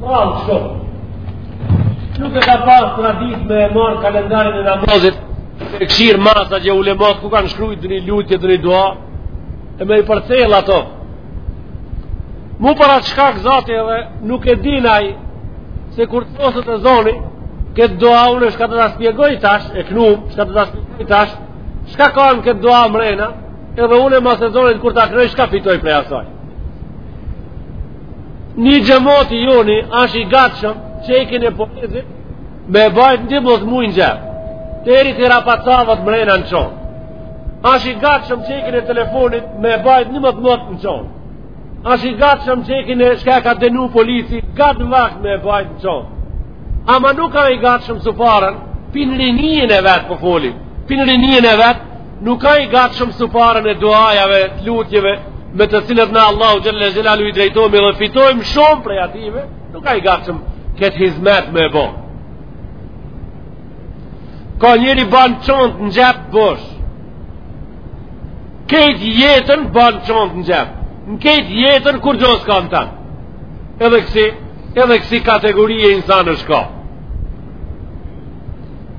Bravo, shko. Nuk e ka pas tradit me e marrë kalendarin e namazit, e kshyr masa që ulemot, ku kanë shkrujt dhe një lutje dhe një dua, e me i përcjell ato. Mu për atë shkak zati edhe nuk e di ai se kur të soset ezoni, këtë dua unë shka do ta spjegoj tash, e knumë, shka do ta spjegoj tash, shka ka në këtë dua mrena, edhe unë e mas ezonit kur ta kryj shka fitoj prej asaj Një xhemoti joni është i gatshëm çekin e policit me bajt nja dy muj në xhep. Deri të rapacavat mrena në çontë. Ashtë i gatshëm çekin e telefonit me bajt një motmot në çontë. Ashtë i gatshëm çekin e shka ka denu polici gatë vakt me bajt në çontë. Ama nuk a i gatshëm suparën, për rinien e vet po foli. Për rinien e vet, Nuk a i gatshëm suparën e duajave, të lutjeve, me të cilat na Allahu xhelle xhelaluhu i drejtojme dhe fitojmë shumë prej ative, nuk a i gatshëm këtë hizmet me bo. Ka njeri ban çontë në xhep bosh. Kejt jetën ban çontë në xhep. Në kejt jetën kurgjo s'ka në tanë. Edhe kësi, edhe kësi kategorie insanësh ka.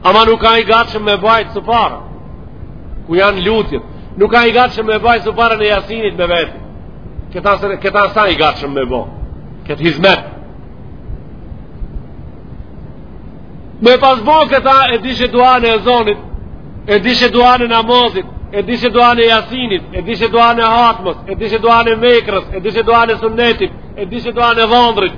Ama nuk a i gatshëm me bajtë supara, ku janë lutjet. Nuk a i gatshëm me bajtë suparën e jasinit me veti. Këta, këta s'a i gatshëm me bo, këtë hizmet. Me pas bo këta e dishe duan e ezonit, e dishe duan e namazit, e dishe duan e jasinit, e dishe duan e hatmës, e dishe duan e mekrës, e dishe duan e sunnetit, e dishe duan e dhondrit,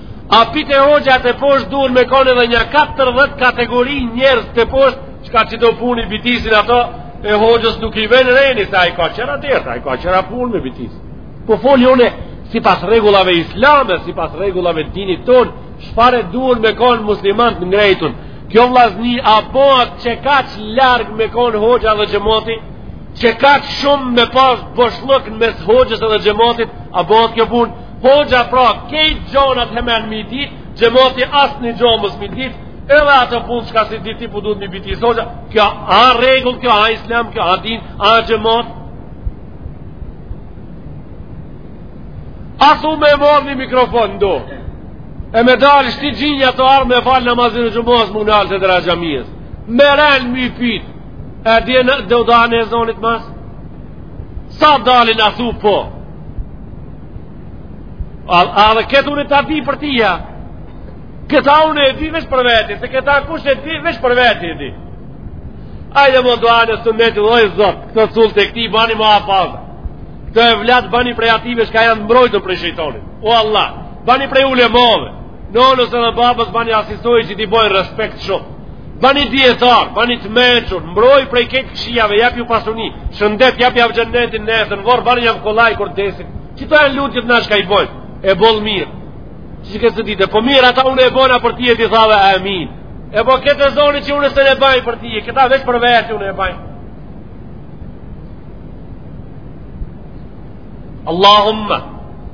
A pi te hoxha teposhtë duhen me kone edhe nja 14 kategori njerëz teposhtë çka qi do punë i bitisin ato e hoxhës nuk i ven reni se ai ka qera derte, ai ka qera punë me bitis po foli une sipas rregullave islame sipas rregullave dinit ton shfare duhen me kone muslimant të ngrejtun kjo vllazni a bot që kaq larg me kone hoxha dhe xhemoti që kaq shumë me pas boshllëk në mes hoxhës dhe xhemotit a bot kjo punë Hoxha pra kejt gjonat hemen me i dit Xhemoti asnjë gjo mos me dit Edhe atë punë çka s'e di ti po duhet me i bitis Hoxha kjo a rregull kjo a islam kjo a din a xhemot Asu me marr një mikrofon n'dorë E me dal shti gjinja të arë me falë namazin e xhumos me i nalë te dera xhamisë Me ren me i pit E din duan e ezonit mas Sa dalin asu po A, a dhe këtë unë ta di për tia Këta unë e di veç për veti Se këta kush e di veç për veti e di Ajde bo duanë së netë o Zot Këto sullt e këtij bani muhafaza Këto evlat bani prej atyve çka janë mbrojtun prej shejtonit O Allah Bani prej ulemave Nonës edhe babës bani asi soj që t'i bojnë respekt shumë. Bani dijetarë, bani të mençur, mbroji prej krejt këqijave, japju pasuni, shëndet, japjav xhennetin nesër, vorr, banijav kollaj kur desin. Qito janë lutjet na çka i bojmë, e boll mirë. Që që kësë dite, po mirë ata unë e bona për ti e ti thae, amin. E po këtë ezonit që unë e se ne baj për ti, këta veç për vete unë e baj. Allahumma,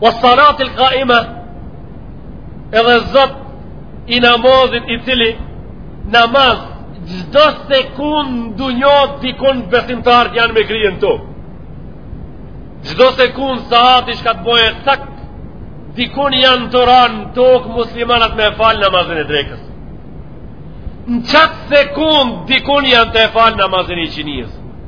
O salatil kaima Edhe zot I namazit i cili namaz çdo sekund dunjo dikun besimtarët janë me krye n'tok Çdo sekund sahati çka të boje cak dikun janë tu ra n'tok muslimanat me falë namazin e drekës Në qatë sekund dikun janë tu e falë namazin e iqinisë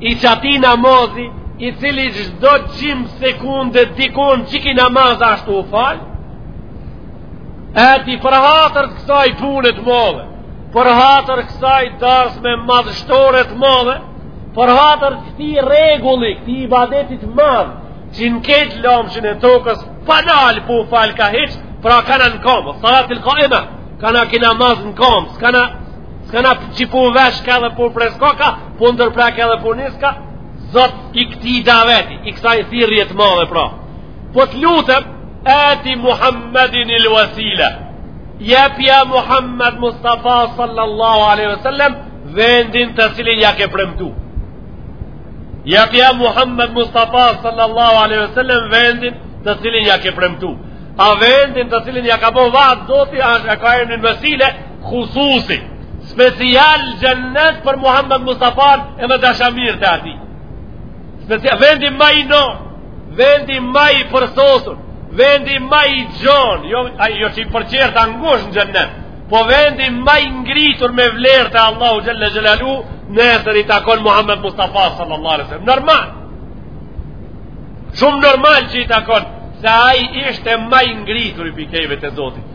I qati namazi, i cili çdo qim sekunde dikun qiky namaz asht tu u fal, e ti për hatër të kësaj pune t'modhe, për hatër kësaj darsme madhështore t'modhe, për hatër këtij rregulli, këtij ibadeti t'madh, që në ketë lomshin e tokës, pa nal po u fal ka hiç, pra kanë në komë, salatil kaima, kanë ky namaz në komë, s'ka në Se na qipu veç ka dhe po pres ka, po ndërpre ka dhe po nis ka, zot i këtij daveti, i kësaj thirrje të madhe pra. Po të lutem, ati Muhammedin il Wasile, jepja Muhammed Mustafa sallallahu aleyhi ve sellem, vendin të cilin ja ke premtu. Jepja Muhammed Mustafa sallallahu aleyhi ve sellem, vendin të cilin ja ke premtu. A vendin të cilin ja ka bo vad Zoti është e ka emnin Vesile, Hususi, special xhennet për Muhammed Mustafan edhe dashamirët e atij. Special, vendi ma i no, vendi ma i përsosur, vendi ma i gjon, jo, jo që për tjerët a ngusht në xhennet, po vendi ma i ngritur me vlerë te Allahu Xhelle Xhelaluhu, nesër i takon Muhammed Mustafa sallallahu alaihi wasallam. Normal. Shumë normal që i takon se ai ishte ma i ngritur i pikëve të Zotit.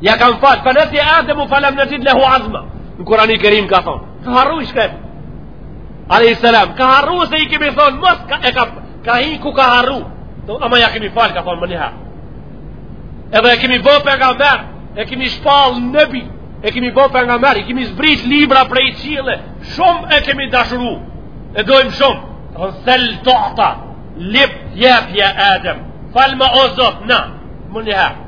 Ja kam fal, fenesije Ademu felem nexhid lehu azma. Në kurani kerim ka thonë. Ka harru i shkretë. Alejhi selam, ka harru se i kemi thonë, mos ha, e ka, ka i ku ka harru. Të, ama ja kemi fal, ka thonë menjëherë. Edhe e kemi bo pejgamber, e kemi shpall nebi, e kemi bo pejgamber, i kemi zbrit libra prej qielli, shumë e kemi dashuru, e dojmë shumë. Të thonë, sel tu'ta, lyp jepja Adem, falmë o Zot, na, menjëherë.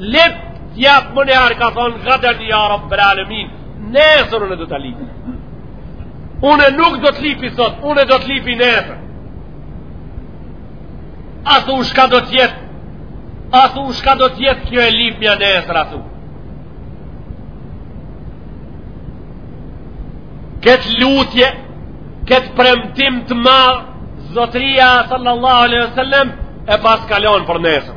Lyp t'jap menjëherë ka thonë ngadalë ja Rabbel alemin, nesër unë do ta lypi. Unë nuk do të lypi sot, unë do të lypi nesër. A thu shka do të jetë, a thu shka do të jetë kjo lypja nesër a thu. Këtë lutje, këtë premtim të madh, zotëria sallallahu alaihi sallam, e paska lon për nesër.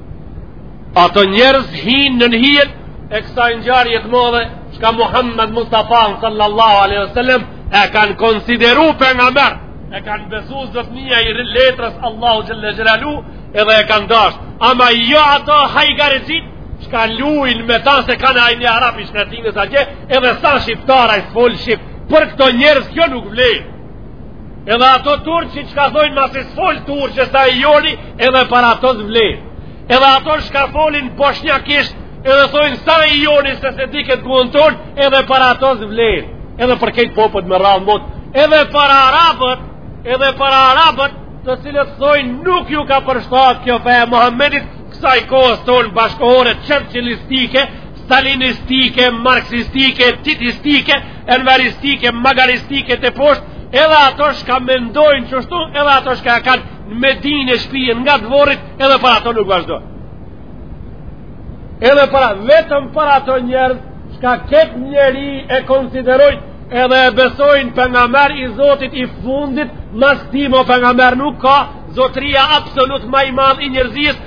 Ato njerëz hinë nën hijen e kësaj ngjarje të modhe, shka Muhammed Mustafanë sallallahu aleyhi sallam, e kanë konsideru pejgamber, e kanë besu zotnia i letrës Allahu xhel-le xhelaluhu, edhe e kanë dashë. Ama jo ato hajgarexhit, shka lujn me ta se kanë ai një arap i shkretinës a gje, edhe s'a shqiptar ai, s'fol shqip, për këto njerëz kjo nuk vlen. Edhe ato turq shka thojnë masi s'fol turçe s'a i joni, edhe për ato s'vlen. Edhe ato shka folin boshnjakisht, edhe thojnë s'a i joni se s'e di këtë gjuhën tonë, edhe për ato s'vlen. Edhe për kejt popujt me radhë n'botë, edhe për arabët, edhe për arabët, të cilët thojnë nuk ju ka përshtatë kjo fe e Muhamedit, kësaj kohës tonë bashkëkohore çerçilistike, stalinistike, marksistike, titistike, enveristike, magaristike të poshtë, edhe ato shka mendojnë qështu, edhe ato shka kanë në medin e shpijen nga dvorit, edhe për ato nuk vazhdon. Edhe për ato, vetëm për ato njerëz, shka ketë njeri e konsiderojnë, edhe e besojnë pejgamber i Zotit i fundit, mas tij mo pejgamber nuk ka, zotria absolut ma i madh i njerëzisë,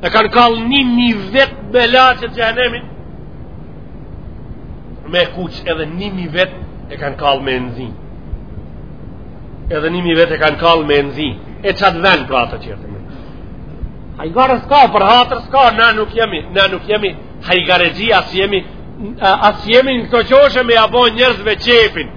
E kanë kallë një mijë vjet melaqet xhehenemin, me e kuq edhe një mijë vjet e kanë kallë me e nxi. Edhe një mijë vjet e kanë kallë me e nxi. E qat ven pra të qërë të me. Hajgare s'ka, për hatër s'ka, na nuk jemi, na nuk jemi hajgarexhi, as jemi, as jemi në këto qoshe me ja bo njerzve qefin.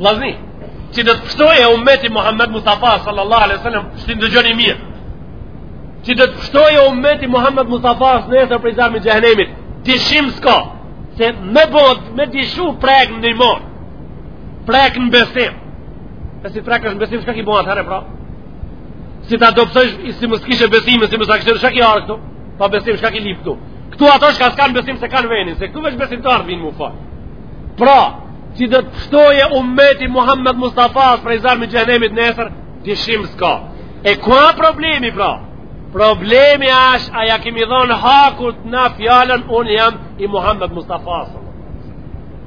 Vllazni, që do të pështoje umeti Muhammed Mustafa sallallahu alaihi sallam, që të ngjoni mirë, që do të pështoje umeti Muhammed Mustafasë nesër prej zjarmi xhehenemit, dyshim s'ka, se me bo, me dyshu prek në imon, prek në besim, e si prekesh në besim, shka ki bon atëherë pra? Si ta do besojsh, si më s'kishe besim, si më s'e kishe, shka ki ardhë këtu? Pa besim, shka ki lyp këtu? Këtu ato shka s'kanë besim s'e kanë venin, se këtu veç besimtarët vinë m'u falë. Pra, që do të pështoje umeti Muhammed Mustafasë prej zjarmi xhehnemit nesër, dyshim s'ka. E ku a problemi pra? Problemi ashtë a ja kemi dhonë hakun ne fjalën unë jam i Muhammed Mustafasë.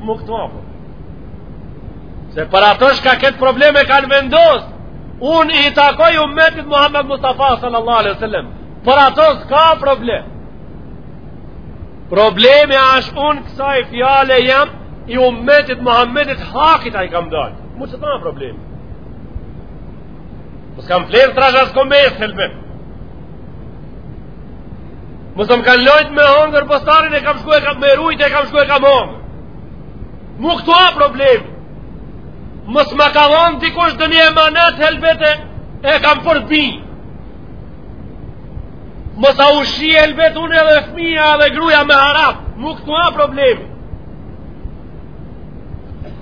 Mu këtu a. Se për ato shka këtë problem e kanë vendosë, unë i takoj umetit Muhammed Mustafa sallallahu alaihi sallam. Për ato s'ka problem. Problemi është unë kësaj fjale jam i umetit Muhammedit hakit a i kam dalë. Mu qëtu a problemi. Mos kam flerë trash asë kombes, helbet. Mos m'kanë lojt me hongër bostanin e kam shku me e rujt e kam shku e kam hongër. Mu këtu a problemi. Mos ma ka vonë dikush dëni emanet, helbet e kam përbi. Mos a ushqy helbet unë edhe fëmija edhe gruja me haram, mu këtu a problemi.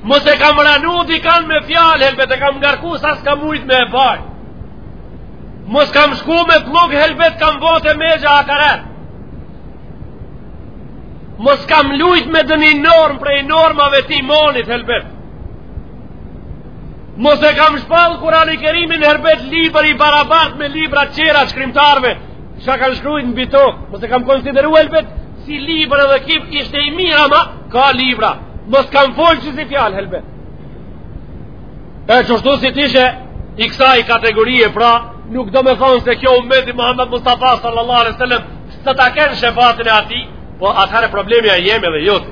Mos e kam ranu dikan me fjalë, helbet e kam ngarku sa s'ka mujt me e bajt. Mos kam shku me plug, helbet kam vot te mexha akaret. Mos kam lujt me dëni norm prej normave t'imonit, helbet. Mos e kam shpallë Kur'ani Kerimin helbet libër i barabart me librat tjera shkrimtarve që kanë shkrujt në bito. Mos e kam konsideru helbet si libër edhe ky ishte i mirë ama ka libra. Mos kam folë qësi fjalë helbet. E qështu si t'ishe i kësaj kategorie pra nuk domethonë se kjo umeti Muhammed Mustafa sallallahu alaihi sallam së ta kenë shefatin e atij po atëherë problemi a i jemi edhe i joti.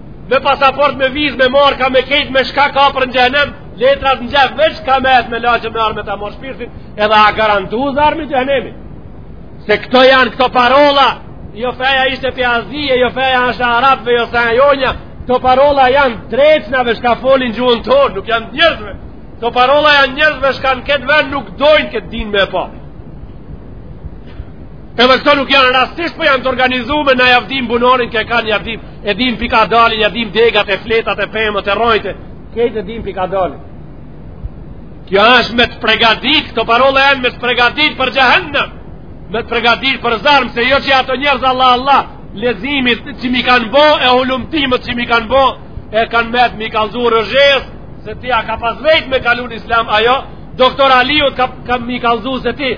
Me pasaport me viz me marka me krejt me shka ka për në xhehnem Letrat në xhep veç ka met melaqe me ardh me ta morr shpirtin Edhe a garantu zjarmi xhehnemit Se këto janë këto parola Jo feja ishte pi Azije Jo feja është arabve jo s'a jona Këto parola janë dreqnave shka folin gjuhën tonë Nuk janë njerzve Këto parola janë njerzve shka në këtë vend nuk dojnë këtë din me pa Edhe këto nuk janë rastisht, po janë të organizume, ne jav dim bunarin që kanë, jav dim, e dim pi ka dalin, jav dim degat e fletat e pemët e rrojët. Këto e dim pi ka dalin. Kjo është me të pregadit, këto parole janë me të pregadit për xhehenem. Me të pregadit për zjarm se jo që ato njerëz Allah Allah, leximit që m'i kanë bo, e hulumtimit që m'i kanë bo, e kanë met me i kallzu Rexhës, se ti a ka pas vejt me kalu n'islam, a jo, doktor Aliut ka, ka me i kallzu se ti,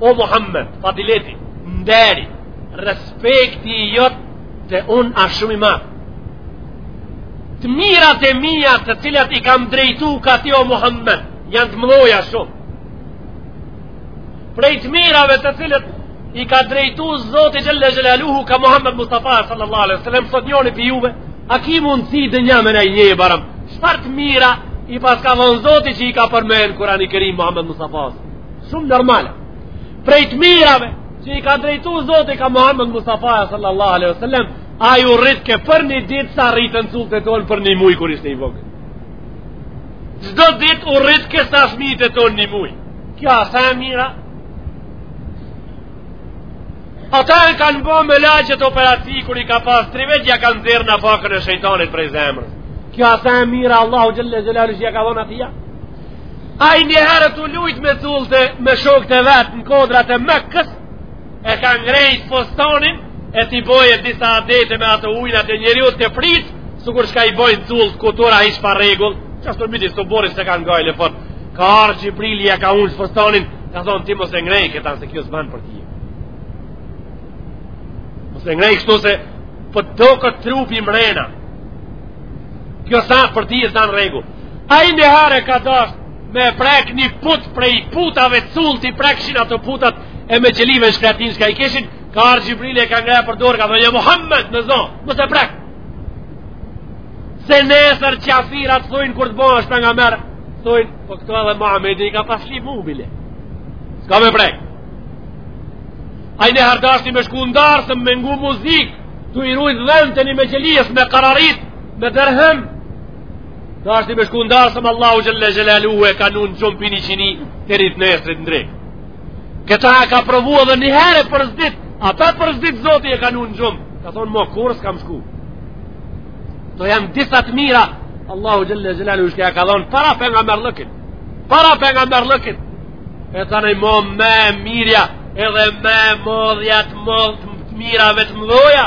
O Muhammed, fadileti, nderi, respekti i jot te unë asht shumë i madh. Të mirat e mija të cilat i kam drejtu ka ti o Muhammed, janë të mdoja shumë. Prej të mirave të cilat i ka drejtu Zoti Xhelle Xhelaluhu ka Muhammed Mustafa sallallahu alaihi sallam, sot njoni pi juve, a ki mundësi ndonjë me na i njeh barem, çfarë të mira i pas ka dhonë Zoti që i ka përmen Kurani Kerim Muhammed Mustafa sallallahu shumë normale prej të mirave që i ka drejtu Zoti ka Muhammed Mustafa sallallahu alaihi wasallam ai u rritke për një ditë sa rriten cullt e tonë për një muj kur ishte i vogël çdo ditë u rritke sa fmijt e tonë një muj kjo asht e mira ata e kanë bo melaqet operacion kur i ka pas tri vjet ja kanë xjerr nafakën e shejtanit prej zemrës kjo asht e mira Allahu xhelle xhelaluhu që ja ka dhon atija Ai njëherë tu lujt me cullët e me shokët e vet në kodrat e Mekës, e ka ngrejt fustanin, e t'i boje disa adete me ato ujnat e njeriut të prit, sikur shka i bojnë cullët, kuturu ish pa rregull, që ashtë të miti, së borit se ka nga i lefot, ka ardh Xhibrili, ja ka ul fustanin, ka thonë ti mos e ngrej këta, se kjo s'ban për ti. Mos e ngrej kështu se, për po doket trupi mrena, kjo s'a për ti e s'ban rregull. Ai njëherë e ka dasht me prek një put prej putave cullt i prekshin ato putat e meqelive shkretën shka i kishin ka ardh Xhibrili e ka ngre për dore ka thënë jo Muhammed në zonë mos e prek se nesër qafirat thujnë kur të bohesh pejgamer thujnë po këto edhe Muhammed i ka pas lëmu bile s'ka me prek ai njëherë dashti me shku n'darsëm me ngu muzikë tu i rujt dhentë e ni meqelies me kararit me dërhem Dashti me shku n'darsëm Allahu Xhelle Xhelaluhu e ka nu n'gjumë pi n'iqini teri t'nesrit në drekë. Këta e ka provu edhe një herë për s'dyti, apet për s'dyti Zoti e ka nu n'gjumë. Ka thonë mo kurrë s'kam shku. Kto janë disa t'mira, Allahu Xhelle Xhelaluhu shka ja ka dhonë para pejgamerllëkit. Para pejgamerllëkit. E tanaj mo më e mirja edhe më e modhja të modhë të mirave të mdhoja,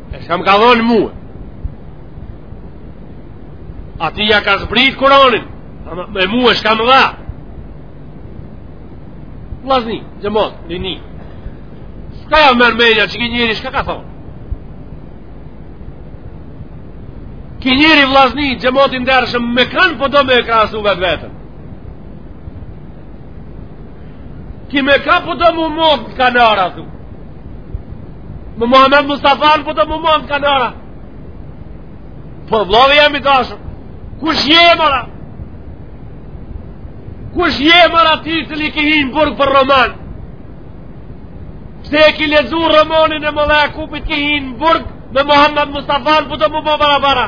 e shka më ka dhonë mu ati ja ka zbrit kuranin e mue shka më dha vllazni xhemat nini shka ja merr menja që ky njeri shka ka thonë ky njeri vllazni xhemat i ndershëm me kanë po do me e krahasu vetveten ky me kan po do mu mat n'kanar a thu Me Muhammed Mustafan po do mu mat n'kanar a. Po vllavi jem i dashur. Kush je more? Kush je more ti cili ki hi n'burg për roman? Pse e ki lexu romanin e mulla Jakupit ki hi n'burg me Muhammed Mustafan po do mu ba barabar a?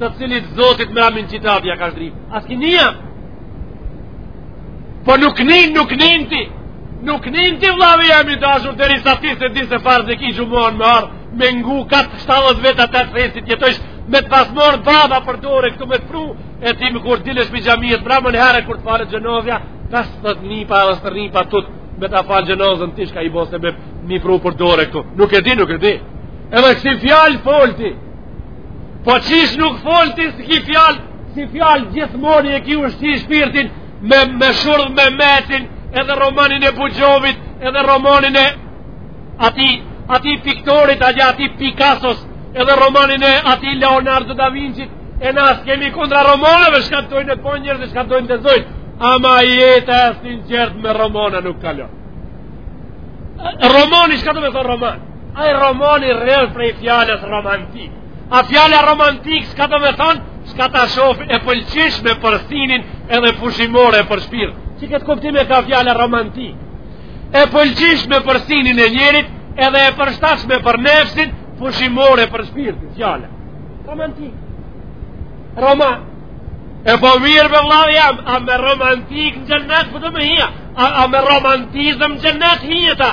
të cilit zoti me amin qitab ja ka zbrit a s'ki ni a po nuk nin nuk nin ti nuk nin ti vllavi jem i dashur derisa ti s'e di se farz e ki xhuman me ardhë me ngu 40 veta të të fesit jetojsh me të pas marr baba për dore këtu me të pru e ti me kur dilesh prej xhamie t'pramen herë kur të falet xhenazja 50 nipa edhe stërnipa tu me ta falë xhenazen ti shka i bose me mi pru për dore këtu nuk e di nuk e di edhe kësi fjalë fol ti Po qysh nuk fol ti kësi fjalë, si fjalë gjithmon e ki ushqy shpirtin me, me shurdhë me mesin edhe romanin e Buxhovit edhe romanin e atij, atij piktorit atij, atij Picassos edhe romanin e atij Leonardo da Vincit e na s'kemi kundra romanëve shka të dojnë e po njerëzit shka të dojnë lexojnë ama jeta e sinqert me romana nuk kalon romani shka do me thonë roman Ai romani rrjedh prej fjalës romantik. A fjala romantik shka do me thonë, shka ta shofë e pëlqyshme për synin edhe pushimore për shpirt. Që këtë kuptim e ka fjala romantik. E pëlqyshme për synin e njerit edhe e përshtatshme për nefsin pushimore për shpirt. Fjala. Romantik. Roman. E po mirë more vllau jem, a me romantik në xhennet, po do me hi a, a, a me romantizëm në xhennet hihet a.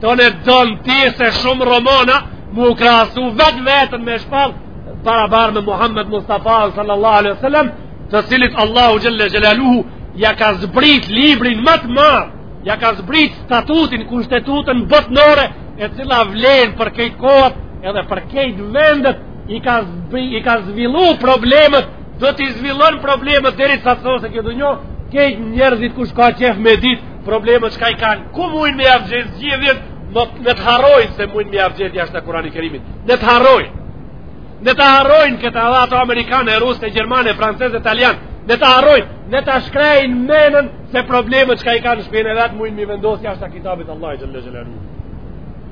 Të në dëmë ti se shumë romana mu krahasu vetveten me shpall barabar me Muhammed Mustafa sallallahu alaihi sallam të cilit Allahu xhelle xhelaluhu ja ka zbrit librin ma të madh ja ka zbrit statutin kushtetutën botnore e cila vlen për kejt kohët edhe për kejt vendet i ka, zbi, i ka zhvillu problemet Do t'i zhvillon problemet deri sa të soset kjo dynja, kejt njerëzit kush ka qef me dit, problemet shka i kanë, ku mujnë me jav gjet zgjidhjet, le të harrojnë se mujnë me jav gjet jashta Kurani Kerimit, le të harrojnë. Le të harrojnë këta edhe ata amerikanë, rusë, gjermanë, francezë, italianë, le të harrojnë, le të shkrejnë menën se problemet shka i kanë shpjene dhe atë mujnë me vendosë jashta kitabit Allahit xhelle xhelle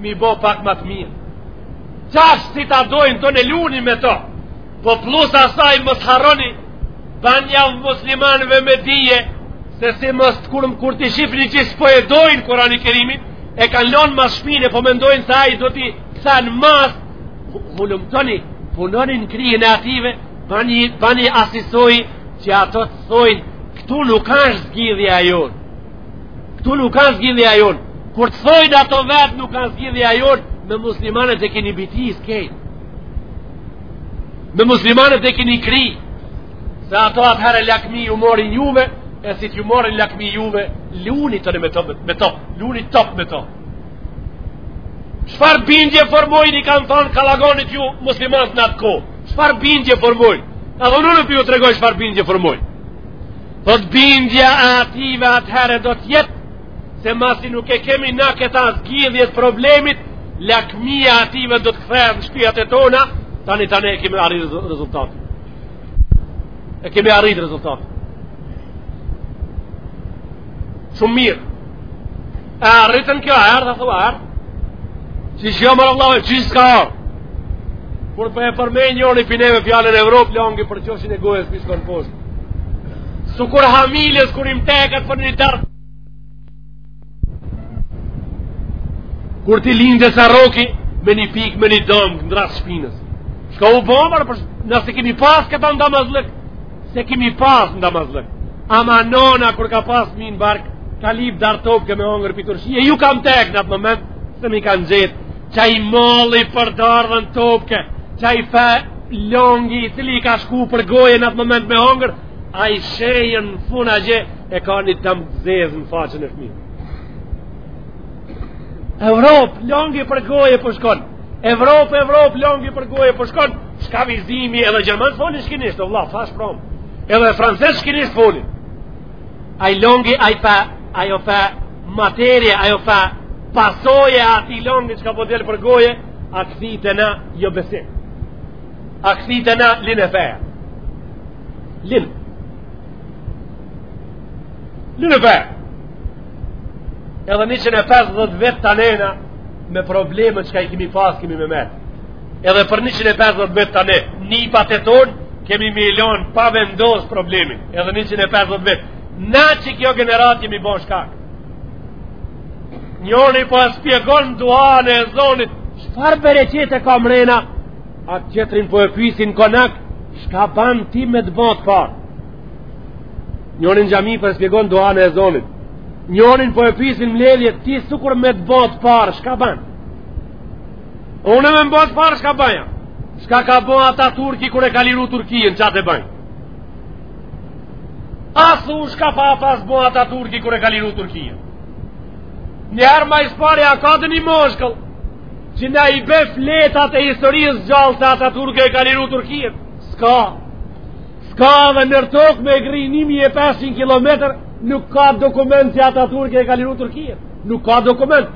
Mi bo pak më të mirë. Qashtu si ta doni tani luni me to, po plus asaj mos harroni, banjav muslimanëve me dije, se si mos kur kur të shifni që s'po e dojnë Kurani Kerimin, e kanë lonë mas shpine, po mendojnë se ai do t'i lan mas, hulumtoni, punoni n'kryen e atyve, bani, bani asisoj që ato të thojnë, këtu nuk ashtë zgjidhja jonë. Këtu nuk ka zgjidhja jonë. Kur të thojnë ato vetë nuk ka zgjidhja jonë, me muslimanët e keni bitis krejt. Me muslimanët e keni kry, se ato atëherë lakmi ju morin juve, e si t'ju morin lakmi juve, luni tani me to, me to, luni top me to. Çfarë bindje formojnë i kanë thonë Kalagonit muslimanët në atë kohë? Çfarë bindje formojnë? A doni t'ju tregoj çfarë bindje formojnë? Thot bindja e atyve atëherë do të jetë se masi nuk e kemi na këta zgjidhjet problemit, lakmia atyve do të kthehet në shpijat e tona, tani tani e kemi arrit rezultatin. E kemi arrit rezultatin. Shumë mirë. E arritën kjo, ka ardhë, thua, ka ardhë. Si jo more vlla, që s'ka ardhë. Por për po e përmen njoni prej neve fjallën Evropë, longi për qoshin e gojës po i shkon poshtë. Sikur hamiles, kur i teket për një tërë. Kur t'i lindë çaroki, me një pikë, me një damkë, në drasë t'shpinës. Çka u bo more, nëse kemi pas këta n'damazllëk, s'e kemi pas në damazllëk ama nona kur ka pas fmijn n'bark ka lyp dardha topke me hongër prej turshie e ju kam tek në atë moment s'i kanë gjet qai malli për dardhën topke qai far longi i cili i ka shku për goje në atë moment me hongër ai shenjën në fund e gje e ka një damkë t'zezë në faqën e fmijs Evropë, longi për goje po shkon Evropë, Evropë, longi për goje po shkon Çka vizimi edhe gjerman folin shkinisht, o vlla, fash prom. Edhe francez shkinisht folin. Ai longi, ai far, ai far materie, ai far pasoje e atij longi që ka po del për goje, ka me t'na çu n'jo besim. Ka me t'na lon e feja. Lon. Lon e feja. Edhe 150 vetë tani na me problemet që ka i kemi pas, kemi me metë. Edhe për 150 vetë të ne, një patet tonë, kemi milion pa vendos problemin, edhe 150 vetë. Na që kjo generat jemi bon shkak. Njoni po e spjegon duanë e ezanit, çfarë bereqeti ka mrena, atë tjetrin po e pysin konak, shka ban ti me të bo t'parë. Njoni në xhami po e spjegon duanë e ezanit, njonin po e pysin n'mledhje, ti sukur me të bo t'parë, shka ban? Unë me m'bo t'parë shka baj. Shka ka bo Ataturki kur e ka liru Turkinë, qat e boj. Asë u shka ka pas bo Ataturki kur e ka liru Turkinë. Njëherë ma s'pari a ka ndonjë mashkull, që na i bje fletat e historisë gjallë se Ataturki e ka liru Turkinë. S'ka. S'ka edhe nër tokë me grry 1500 km, nuk ka dokument që Ataturki e ka liru Turkinë. Nuk ka dokument.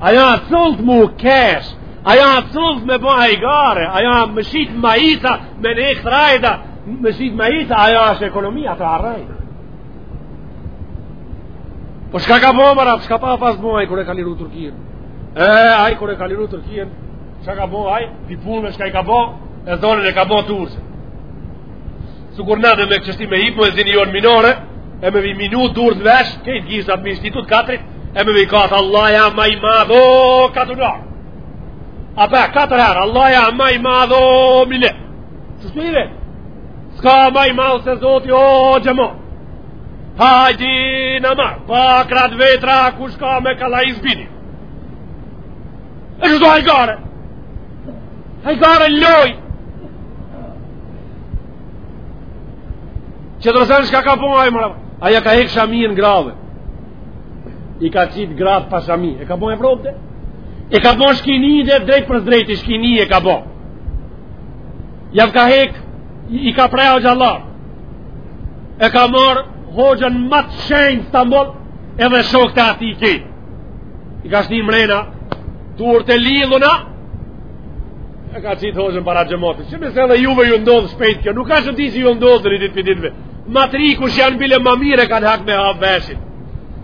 Aja cëllët mu kesh, aja cëllët me bo hajgare, aja më shqit ma isa, me ne e këtrajda, më shqit ma isa, aja është ekonomia të arrejnë. Po shka ka bo marat, shka ka pas bo aj kur e ka liru Turkinë? E, aj kur e ka liru Turkinë, shka ka bo aj, pi punë shka i ka bo, ezanin e ka bo turqe. Sukur nane me kështi me hip myezini jonë n'minare, e me i vnu durt n'vesh, krejt gishtat me i shti të katrit, e me vikat Allah ja ma i madh o katunarë. Apo katër herë, Allah ja ma i madh o milet. Së së mile? S'ka ma i madh se Zoti o xhemat. Hajdi në marë, pa kratë vetra ku shka me kala izbini. E që do hajgare? Hajgare lojë Tjetër sen shka ka bo aj more Aj jav ka hek shaminë grave I ka qit gratë pa shami E ka bo Evropë E ka bo shkini edhe drejt për drejti shkini e ka bo Jav ka hek I ka pre hoxhallarët E ka marr hoxhën ma t'shenj Stamboll Edhe shoktë e atij i ka shti mrena durt të lidhuna e ka qitë hoxhën para xhematit që nesër edhe juve ju ndodh shpejt kjo nuk ka që ti që ju ndodhë në ditë për ditëve matri kush janë bile ma mire kanë hak me hapë veshin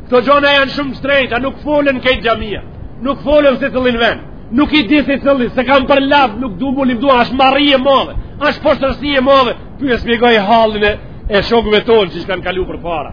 këto gjona janë shumë t'shtrejta nuk folen krejt xhamia nuk folen se të linë ven nuk i di se të linë se kam për lavd nuk du mu livdu ashtë marre e modhe ashtë poshtërsi e modhe po e spjegoj hallin e shokëve tonë që kanë kalu përpara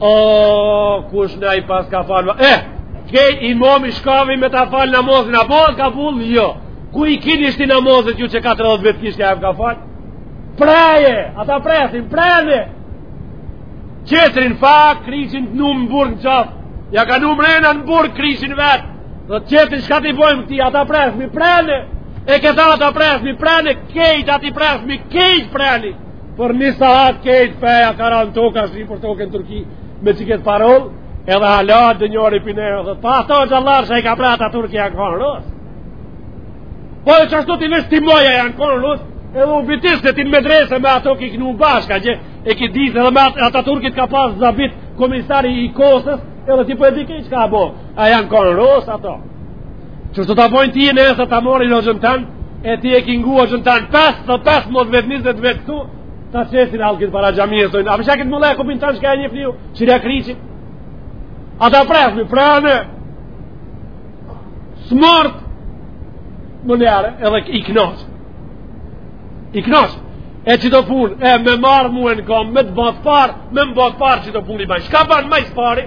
O, kush ni pas ka falë, e, eh, ke i momi shkavi me ta falë namazin, a po, s'ka punë, jo, ku i kini shti namazin, ju që 40 vetë kishtë ja e ka falë, preje, ata presin, prejnë, qetri fak, krisin të numë në burë në qafë, ja ka numë mrena në burë, krisin vetë, dhe qetrin shka ti bojmë ti, ata presin, prejne, e këta ata presin, prejne, kejt, ati presin, kejt presin, Për një sahat kejt feja ka ranë toka shri për tokë në Turki me që këtë parol edhe hala dhe njëri për ne dhe pa ato gjallë që i ka pre ata Turki janë konë rus po e që ashtu t'i vesh timoja janë konë rus edhe u bitis dhe ti n'medrese me ato ki kon bashkë që e ki ditë edhe me ata Turkit ka pas zabit komisari i kosës edhe ti po e di kejt që ka bo a janë konë rus ato Që së të apojnë ti e në esë të amori në gjënë tanë, e ti e kingu o gjënë tanë, pas të pas mos vetë njës dhe të vetë këtu, ta qesin këtu para xhamie, e sojnë, a përshakit më lejë, kupin tanë shka e një fliu, që rja kriqin. Ata presin, prejnë, smart, më njare, edhe i knasë. I knasë. E që të punë, e me marë mu e në komë, me të bëtë parë, me më bëtë parë që të punë i bajë. Shka banë majtë parë,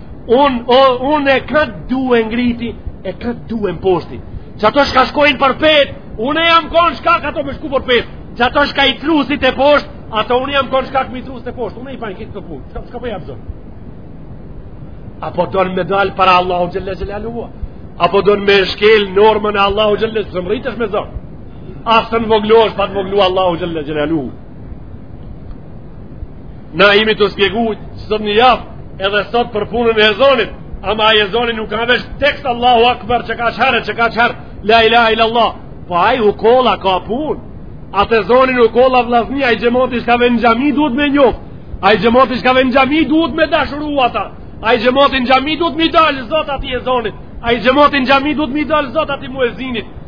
Unë un e kë të du e ngriti, e kë të du në poshti. Që ato shka shkojnë përpjetë, unë e jam konë shka ka to me shku përpjetë. Që ato shka i trusi teposhtë, ato unë jam konë shka kam i trus teposhtë. Unë e i bojnë këtë punë, shka, shka për po jam ezanë. A po do me dal para Allahut Xhel-le Xhelaluhu. A po don me shkel normën e Allahut Xhel-le, së më rritesh me ezanë. As të zvoglohesh, pa të zvoglu Allahu Xhel-le Xhelaluhu. Na jemi tu shpjegu që sot një javë edhe sot për punën e ezanit, ama ai ezani nuk ka veç tekst Allahu Akbar çka ka qare, çka ka qare, la ilaha ila Allah, po ai vallah ka punë, atë ezanin vallah vllazni, ai xhemati shka vjen n'xhami duhet me njofë, ai xhemati shka vjen n'xhami duhet me dashuru ata, ai xhemati në xhami duhet me i dalë zot atij ezanit, ai xhemati në xhami duhet me i dalë zot atij muezinit,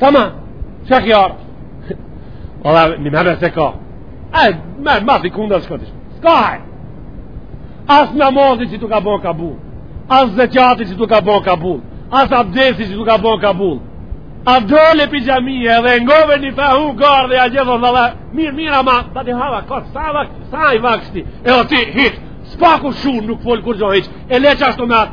Tamam, çka ka qare? Ola, një me me se ka. E, me, ma si kunda shko të shko. S'ka hajr. As namazi s't'u ka bon kabul. As zeqati s't'u ka bon kabul. As abdesi s't'u ka bon kabul. A dole pi xhamije edhe ngove një fa hu gardë dhe a gjithë dhe dhe mirë mirë ama ta di hava kot sa vak sa i vaksti e o ti hit s'pak as shumë nuk folë kurgjo hiç e le qashtu me atë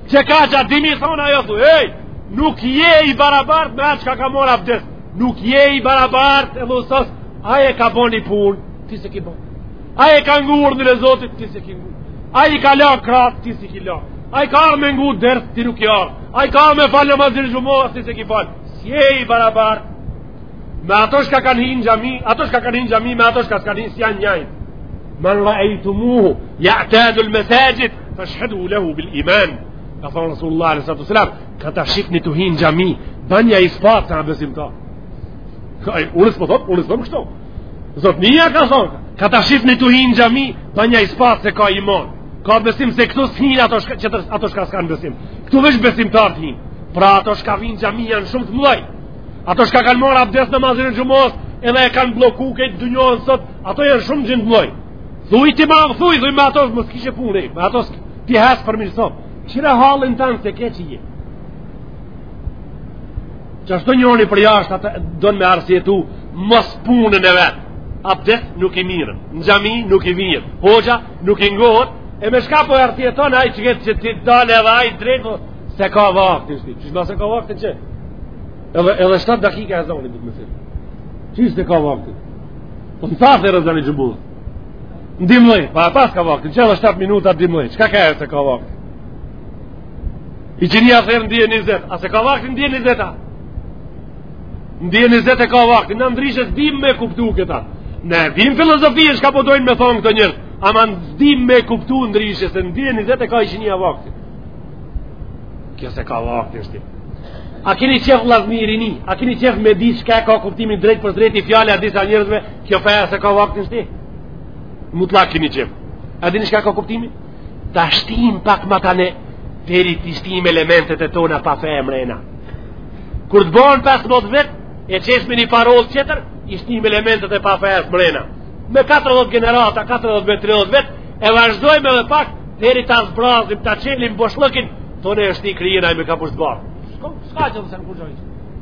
Çka që e dimi thonë ajo thuj, hej, nuk je i barabart me ato shka ka morë abdes, nuk je i barabart edhe usas, aje ka bo ni pun, ti s'e ki bo. Aje ka ngu urdhën e Zotit, ti s'e ki ngu. Aje ka la krat, ti s'i ki la. Aje ka ardh me ngu ders, ti nuk ki ardh. Aje ka ardh me falë namazin e xhumas, ti s'e ki falë. Si je i barabart, me ato shka kanë hi n'xhami, ato shka kanë hi n'xhami, me ato shka s'kanë hi s'janë njajt. Men reejtumuhu jatadul mesaxhid, Feshhedu lehu bil iman Ka thonë Rasulullah alejhi salatu selam Ka ta shihni tu hi n'xhami Banja ispatë të ka besim ta Unë s'po thotë, unë s'po them kështu Zotnia ka thonë Ka ta shihni tu hi n'xhami Banja ispatë se ka iman Ka besim se këtu s'hinë ato shka, qetër, ato shka s'kanë besim Këtu veç besimtarët hinë Pra ato shka vinë n'xhami janë shumë të mdhaj Ato shka kanë morë abdes namazin e xhumas Edhe e kanë bloku këtë dynjanë sot Ato janë shumë gjind t'mdhaj Thuj ti ma më thuj, thuj me ato më s'kishe pune, me ato s'ki hesap mirë sot. Kqyre hallin tan se ka je. Që ashtu njërën i për jashtë ata don me arsjetu, mospunën e vet. Abdes nuk i mirret, në xhami nuk i vihet, hoxha nuk i ngohet, e me shka po arsjeton ajë që këtë që ti dalë edhe ajë drejtë, s'e ka vaktin qeshtu. Qysh ma s'e ka vaktin qesh? Edhe, edhe 7 dakika ezanin, do të me thirrë. Qysh s'e ka vaktin? Po ma tha thirr ezani që budhë. Në dim lëjë, pa ata s'ka vakt, në qëllë 7 minuta në dim lëjë, çka ka e s'e ka vakt? I që një atëherë në dy e njëzet, a s'e ka vakt në dy e njëzet, a? Në dy e njëzet e ka vakt, ne ndryshe s'dim me kuptu këta. Ne dim filozofi e shka po dojnë me thonë këto njerëz, ama ne s'dim me kuptu ndryshe, se në dy e njëzet e ka i që një vakt. Kjo s'e ka vaktin qeshtu. A kini qef ju rini? A kini qef me di shka e ka kuptimin drejtpërdrejt fjala e disa njerzve? Kjo feja s'e ka vaktin qeshtu. Mutlak kini qef. A dini shka ka kuptimin? Ta shtymë pak ma tanë deri t'i shtim elementet e tona pafeje mrena. Kur të bon 15 vjet, e qesim një parol qetër, i shtim elementet e pafesë mrena. Me 40 generata, 40 vjet, 30 vjet, E vazhdojmë edhe pak Deri ta zbrazim, ta çelim boshllëkun Tone është një krijena i me ka përshë barë S'ka qetër sen, kurgjo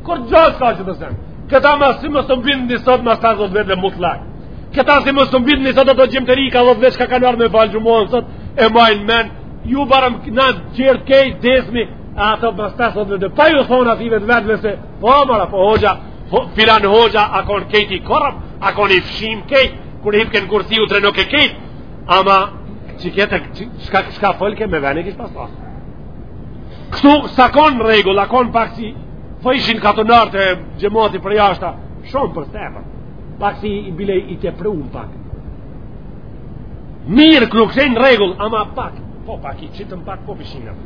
Kurgjo s'ka qetër sen Këta ma s'e msumë prej një sot mas pesëdhetë vjetve mutlak Këta s'e msumë prej një sot dhe do gjimë të rika Dhe dhe shka kanë ardh me falë xhumanë sot E majnë men Ju barëm në gjirë kej desmi A ato bësta sot dhe dhe Pa ju thonë ative të vetë dhe se Po mara, po hoxha filan hoxha a kon kejti korab a kon i fshim kejt kur hipke në kursi u treno ke kejt ama që kete shka, shka folke me ven e kish pas pas kështu s'a kon n'rregull a kon pak si po ishin katunart e xhemati për jashta shumë për s'tepër pak si i bile i te prum pak mirë kërë keshën n'rregull ama pak po pak i qitëm pak po pishinëm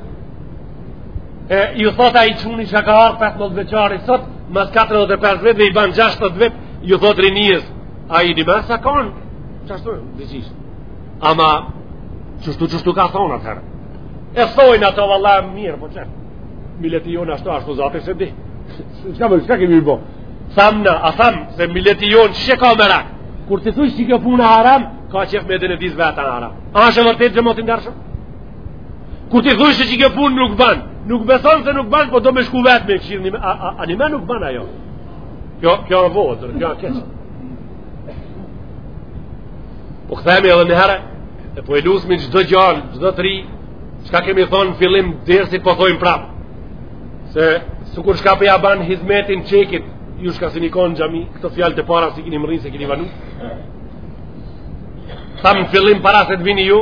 e ju thot a i quni çika re 15 vjeçare sot mas 45 vjetve i ban 60 vjet ju thot rinisë a e dini ma s'a kon qashtu e qishtu ama qështu qështu ka thonë atëherë e thojnë ato valla mirë po qërë mileti jonë ashtu ashtu zate s'e di çka më çka kemi i bo tham na a tham se mileti jonë qe ka merak kur ti thuj që kjo punë haram ka qef me dinë diç vetë në haram a është vërtet xhemat i ndershëm Kur ti thush se kjo punë nuk ban, nuk beson se nuk ban, po do me shku vetë me kshir nime, a nime nuk ban ajo. Kjo, kjo në votër, kjo në keqe. Po kthehemi edhe ni herë, e po e lusmi çdo djalë, çdo të ri, çka kemi thonë në fillim, tërsit po thojnë prapë. Se, sikur shka për jav ban hizmetin qeky, ju shka s'ini kon në xhami, këto fjalë të para s'i kini mrrin, se kini vanu. Thamë në fillim para se të vini ju,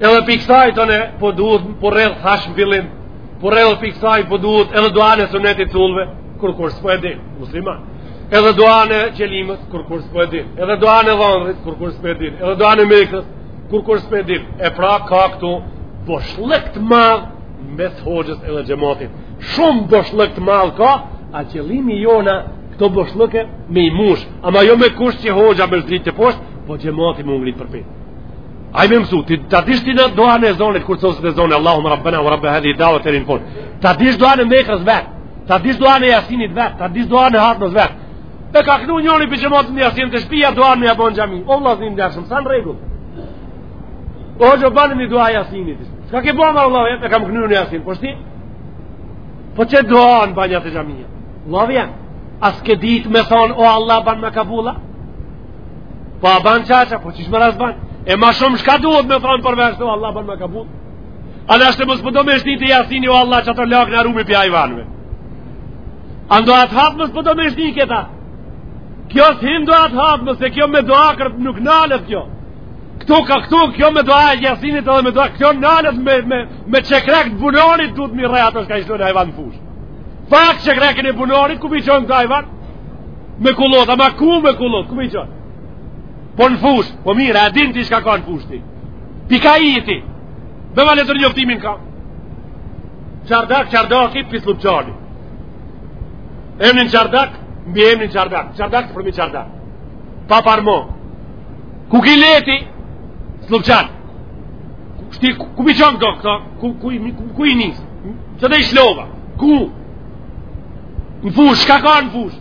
Edhe pi ksaj teme po duhet po rrjedh thash n'fillim. Po rrjedh pi ksaj po duhet edhe duan e sunetit thullve, kurkush s'po e din, musliman. Edhe duan e xhenazes, kurkush s'po e din. Edhe duan e dhonrit, kurkush s'po e din. Edhe duan e niqahit, kurkush s'po e din. E pra ka këtu boshllëk të madh mes hoxhës edhe xhematit. Shumë boshllëk të madh ka, a qëllimi jon a këto boshllëke me i mush, ama jo me kusht që hoxha me zdrit te poshtë, po xhemati me u ngritë për Ai me msu, ti ta dish ti ni duan e ezanit kur të sos ezanin Allahumme Rabbena u Rabbe hadhihi dawati deri n'fund. Ta dish duan e mekrës vet. Ta dish duan e Jasinit vet, ta dish duan e Hatmës vet. E ka knu njëri pi xhematit jasin te shpia duan me ja bo n'xhami. O vllazni ndershëm, s'a në rregull. Hoxhë bane një dua jasinit. Shka ke bo Vallah, e kam knu një jasin. Po shti? Po qe duan banja te xhamia. Allah vjen. A s'ke dit me thonë, o Allah banma kabull a? Po a ban qaqa, po qysh mer s'ban? E ma shumë shka duhet me thonë përveç o Allah banma kabull? A në ashtë të mësë përdo me shti të jasini o Allah që ti largna rumi pi ajvanve? A ndo atë hapë mësë përdo me shti këta? Kjo s'hin do atë hapë mësë, kjo me dua kërët nuk nalët kjo. Këtu ka këtu, kjo me dua e jasinit edhe me dua, kjo nalët me, me, me qekrek të bunarit dut me i rreh ato shka i shti në ajvan n'fushë. Pak çekrekin e bunarit, ku mi çojmë këta hajvan? Me kullot, ama ku me kullot, ku mi çojmë? Po në fush, po mirë, a din ti shka ka në fush ti? Pi ka je ti? Dhe ma letërnjoftimin ka? Çardak, Çardaki pi Sllupçani. Emnin Çardak, mbiemnin Çardak. Çardak përmi çardak. Pa parmo. Ku ki le ti? Sllupçan. Shti, ku mi çojmë këto, këto? Ku, ku, ku, ku i nisë? Qe dhe i shlova? Ku? Në fush, shka ka në fush?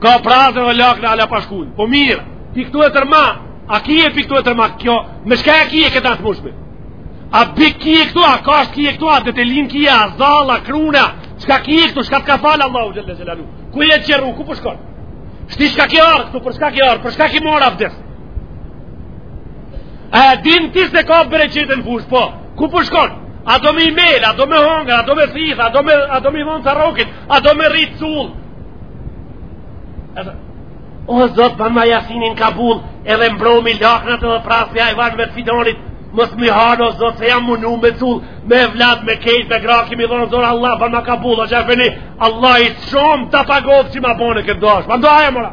Ka prasë dhe lakën ala pashkull. Po mirë, pi ktu e tërma. A kie pi ktu e tërma kjo? Me shka e kie këta të mushme? A byk kie këtu, a kasht kie këtu, a detelin kie, a zala, kruna? Shka kie këtu, shka të ka falë Allahu xhele xhelaluhu? Ku je qorru, ku po shkon? Shti shka ki ardh këtu, për shka ki ardh, për shka ki marr abdes? A e din ti se ka bereqet në fush, po, ku po shkon? A do me i mjel, a do me hongër, a do me thith, a do me, a do me vonë të rokit, a do me rritë cullë? O, zot, banma jasinin kabull, edhe mbromi laknat edhe prasë, hajvanët e Fidanit, mos mi hanë, o, zot, se jam munu me cullë, me vlad, me kejt, me gra, kimi dhonë, zor, Allah, banma kabull, o, që e fini, Allah i shumë të pagovë që ma bone këtë doshë, ma do aje, mora.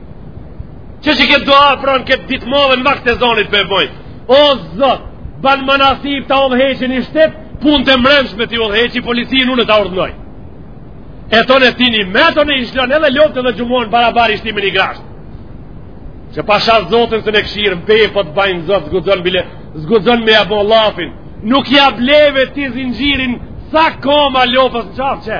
Qe qi këtë dua pranë këtë ditë madhe në vakt ezanit po e boj. O zot, banma nasip ta udhëheq një shtet, punët e mrenshme t'i udhëheqi policinë unë ta urdhnoj. E tonë e tini, me tonë e i shlon edhe lopët edhe xhumon barabar i shtim ni grasht. Qe pasha zotën së në këshirë, be po të bajnë zotë, s'guxon, bile, s'guxon me ja bo lafin. Nuk ja bleve ti zinxhirin, sa kama lopës në qafë qe?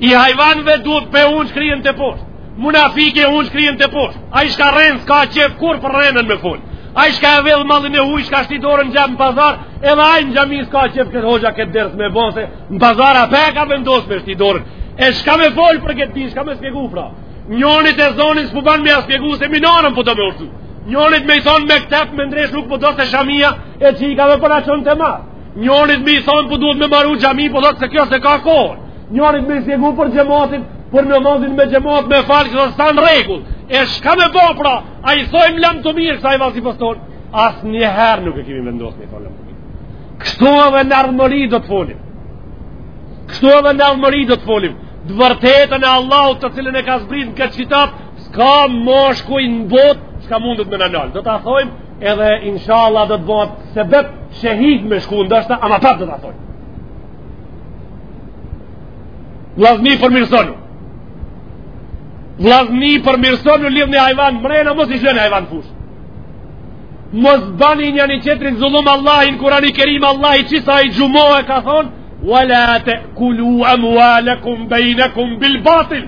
I hajvanëve duhet pe unë shkrijen të poshtë. Munafike unë shkrijen të poshtë. Ai shka rren, s'ka qef kur për rrenën me folë. Ai shka e vjedh mallin e huj, shka shti dorën në xhep në pazar, edhe ai në xhami s'ka qef këtë hoxha këtë ders me bo, se në pazar apet ka vendosë me shti dorën. E shka me folë për këtë din, shka me spjegu pra. Njonit ezanin s'po ban me ja spjegu se minaren po do me urtu. Njonit me i thonë mejtep me ndreq nuk po do se shamia e çikave po a qënë të marë. Njonit me i thonë po duhet me maru xhami, po thotë se kjo s'e ka kohë. Njonit me i spjegu për xhematin, për namazin me xhemat me falë, kësa së tanë rregull. E shka me bo pra, a i thojmë lamtumirë kësaj vazi pastaj, asnjëherë nuk e kemi vendosë një falë. Kështu edhe në ardhmëri do të folim. Kështu edhe në ardhmëri do të folim. Të vërtetën e Allahut të cilën e ka zbrit në këtë qitab, s'ka mashkull në botë, shka mundet me na nalë. Do të thojmë, edhe inshallah do të bëhet sebep shehid me shku ndoshta ama pat do ta thoj Vllazni përmirësonu Vllazni përmirësonu lidhni hajvan mrena mos i lshoni hajvan fush mos bani njani qetrit zullum Allahi n'Kurani kerim Allahi qisaj xhuma e ka thonë wala ta'kulu amwalakum bainakum bil batil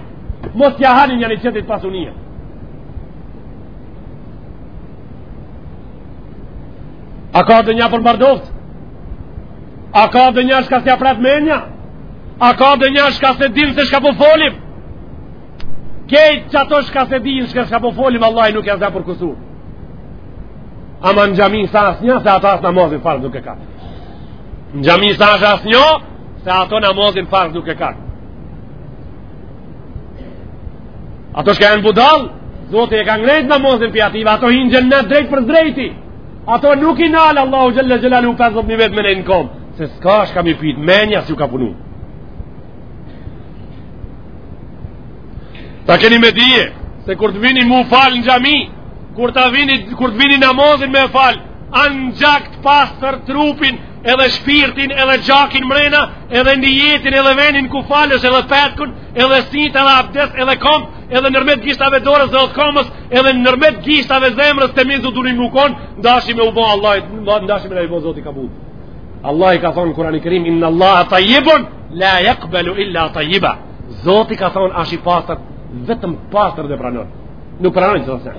mos ja hani njani qetrit pasunia A ka donja për mbardoft? A ka donja shka s'ja pret menja? A ka donja shka s'e din se shka po folim? Krejt qato shka s'e din shka shka po folim, Allahi nuk ja zë për kusur. Ama në xhami s'a asnja, se ato as namazin farz nuk e ka. Në xhami s'a asnja, se ato namazin farz nuk e ka. Ato shka janë budallë, Zoti e ka ngrejt namazin pi atyve, ato hinë xhenet drejt për drejti. Ato nuk i nal Allahu xhelle xhelalu 50 mij vjet me nejt në komë. Se s'ka shka me i pyt, menja s'ju ka punu. Ta keni me dije, se kur të vini m'u falë në xhami, kur të vini, kur të vini namazin me falë, anxhak pastër trupin, edhe shpirtin, edhe gjakin mrena, edhe nijetin, edhe venin ku falesh, edhe petkun, edhe syt, edhe abdes, edhe kom, edhe nërmjet gishtave dorës edhe të komës, edhe nërmjet gishtave zemrës temiz duhen me kon, n'dashi me ju bo Allah, n'dashi me ju bo Zoti kabul. Allahi ka thonë në Kurani Kerim, inna Allaha tajjibun, la jakbelu illa tajjiba. Zoti ka thonë, ashtë i pastër, vetëm pastër e pranon. Nuk pranon që të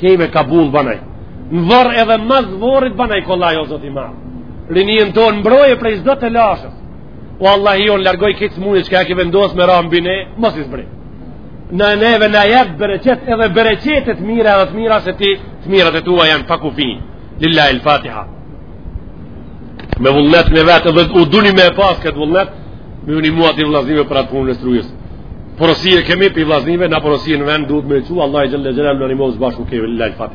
Krejt me kabul banaj. Në vorr edhe mas vorrit banaj kollaj o Zoti i madh. Rinien tonë mbroje prej çdo telashe. O Allahi jonë largoje këtë sëmundje që ka ke vendosë me ra mbi ne, mos i zbrit. Në neve në jetë bereqet edhe bereqetet mire edhe të mira se ti të mirat e tua janë pa kufi. Lillahi l-Fatiha. me vullnetin e vet edhe u duni me e pas këtë vullnet me u nimu aty vllaznive për atë punën e strujës porosi e kemi pi vllaznive na porosinë në vend duhet me e çu Allahi xhelle xhelalu e më në një mos bashku keve lillahi fat